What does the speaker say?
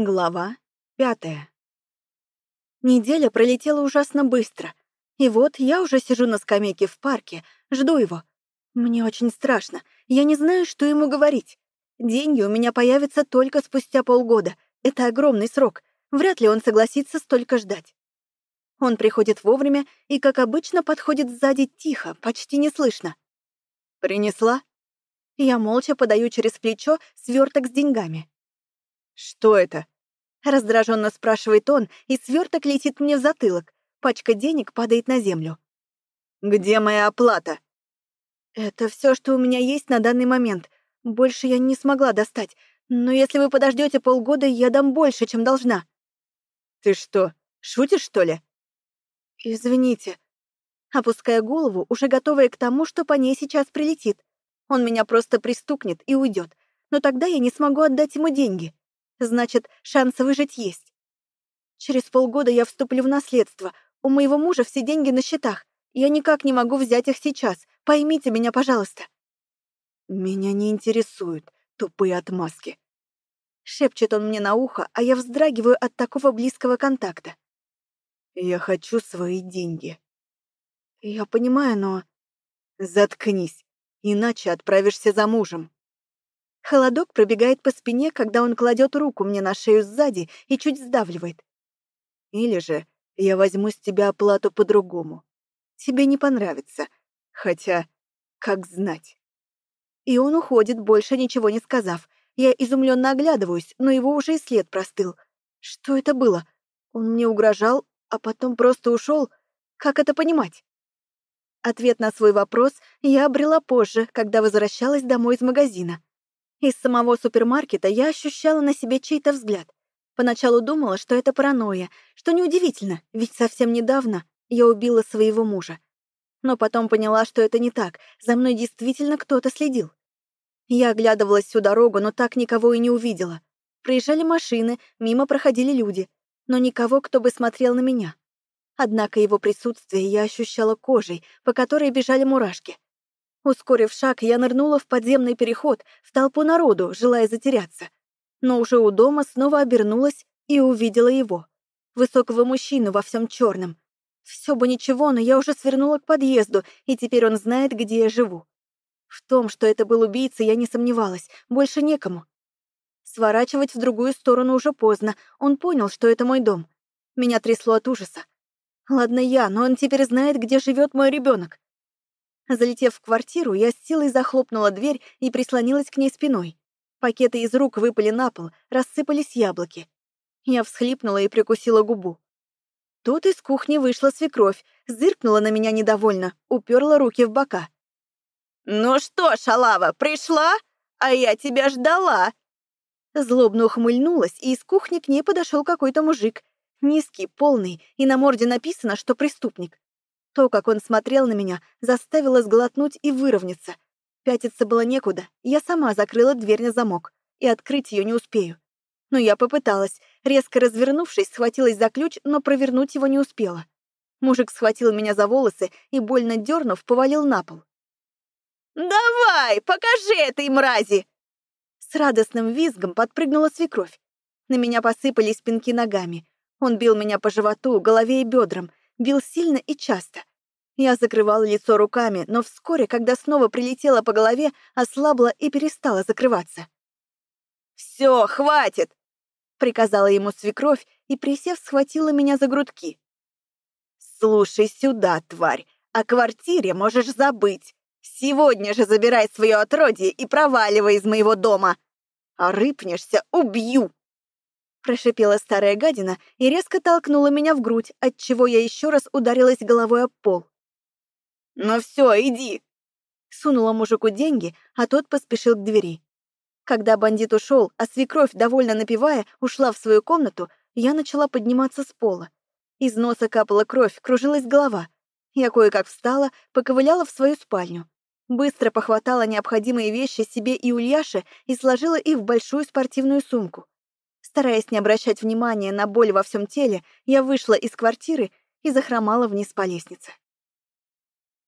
Глава пятая. Неделя пролетела ужасно быстро. И вот я уже сижу на скамейке в парке, жду его. Мне очень страшно. Я не знаю, что ему говорить. Деньги у меня появятся только спустя полгода. Это огромный срок. Вряд ли он согласится столько ждать. Он приходит вовремя и, как обычно, подходит сзади тихо, почти не слышно. «Принесла?» Я молча подаю через плечо сверток с деньгами. «Что это?» — раздраженно спрашивает он, и сверток летит мне в затылок. Пачка денег падает на землю. «Где моя оплата?» «Это все, что у меня есть на данный момент. Больше я не смогла достать. Но если вы подождете полгода, я дам больше, чем должна». «Ты что, шутишь, что ли?» «Извините». Опуская голову, уже готовая к тому, что по ней сейчас прилетит. Он меня просто пристукнет и уйдет. Но тогда я не смогу отдать ему деньги. Значит, шанс выжить есть. Через полгода я вступлю в наследство. У моего мужа все деньги на счетах. Я никак не могу взять их сейчас. Поймите меня, пожалуйста. Меня не интересуют тупые отмазки. Шепчет он мне на ухо, а я вздрагиваю от такого близкого контакта. Я хочу свои деньги. Я понимаю, но... Заткнись, иначе отправишься за мужем. Холодок пробегает по спине, когда он кладет руку мне на шею сзади и чуть сдавливает. Или же я возьму с тебя оплату по-другому. Тебе не понравится. Хотя, как знать. И он уходит, больше ничего не сказав. Я изумленно оглядываюсь, но его уже и след простыл. Что это было? Он мне угрожал, а потом просто ушел. Как это понимать? Ответ на свой вопрос я обрела позже, когда возвращалась домой из магазина. Из самого супермаркета я ощущала на себе чей-то взгляд. Поначалу думала, что это паранойя, что неудивительно, ведь совсем недавно я убила своего мужа. Но потом поняла, что это не так, за мной действительно кто-то следил. Я оглядывалась всю дорогу, но так никого и не увидела. Проезжали машины, мимо проходили люди, но никого, кто бы смотрел на меня. Однако его присутствие я ощущала кожей, по которой бежали мурашки. Ускорив шаг, я нырнула в подземный переход, в толпу народу, желая затеряться. Но уже у дома снова обернулась и увидела его. Высокого мужчину во всем черном. Все бы ничего, но я уже свернула к подъезду, и теперь он знает, где я живу. В том, что это был убийца, я не сомневалась. Больше некому. Сворачивать в другую сторону уже поздно. Он понял, что это мой дом. Меня трясло от ужаса. Ладно я, но он теперь знает, где живет мой ребенок. Залетев в квартиру, я с силой захлопнула дверь и прислонилась к ней спиной. Пакеты из рук выпали на пол, рассыпались яблоки. Я всхлипнула и прикусила губу. Тут из кухни вышла свекровь, зыркнула на меня недовольно, уперла руки в бока. «Ну что, шалава, пришла? А я тебя ждала!» Злобно ухмыльнулась, и из кухни к ней подошел какой-то мужик. Низкий, полный, и на морде написано, что преступник. То, как он смотрел на меня, заставило сглотнуть и выровняться. Пятиться было некуда, я сама закрыла дверь на замок, и открыть ее не успею. Но я попыталась, резко развернувшись, схватилась за ключ, но провернуть его не успела. Мужик схватил меня за волосы и, больно дернув, повалил на пол. «Давай, покажи этой мрази!» С радостным визгом подпрыгнула свекровь. На меня посыпались пинки ногами. Он бил меня по животу, голове и бедрам, бил сильно и часто. Я закрывала лицо руками, но вскоре, когда снова прилетела по голове, ослабла и перестала закрываться. «Все, хватит!» — приказала ему свекровь и, присев, схватила меня за грудки. «Слушай сюда, тварь, о квартире можешь забыть. Сегодня же забирай свое отродье и проваливай из моего дома. А рыпнешься — убью!» Прошипела старая гадина и резко толкнула меня в грудь, отчего я еще раз ударилась головой об пол. «Ну все, иди!» Сунула мужику деньги, а тот поспешил к двери. Когда бандит ушел, а свекровь, довольно напивая, ушла в свою комнату, я начала подниматься с пола. Из носа капала кровь, кружилась голова. Я кое-как встала, поковыляла в свою спальню. Быстро похватала необходимые вещи себе и Ульяше и сложила их в большую спортивную сумку. Стараясь не обращать внимания на боль во всем теле, я вышла из квартиры и захромала вниз по лестнице.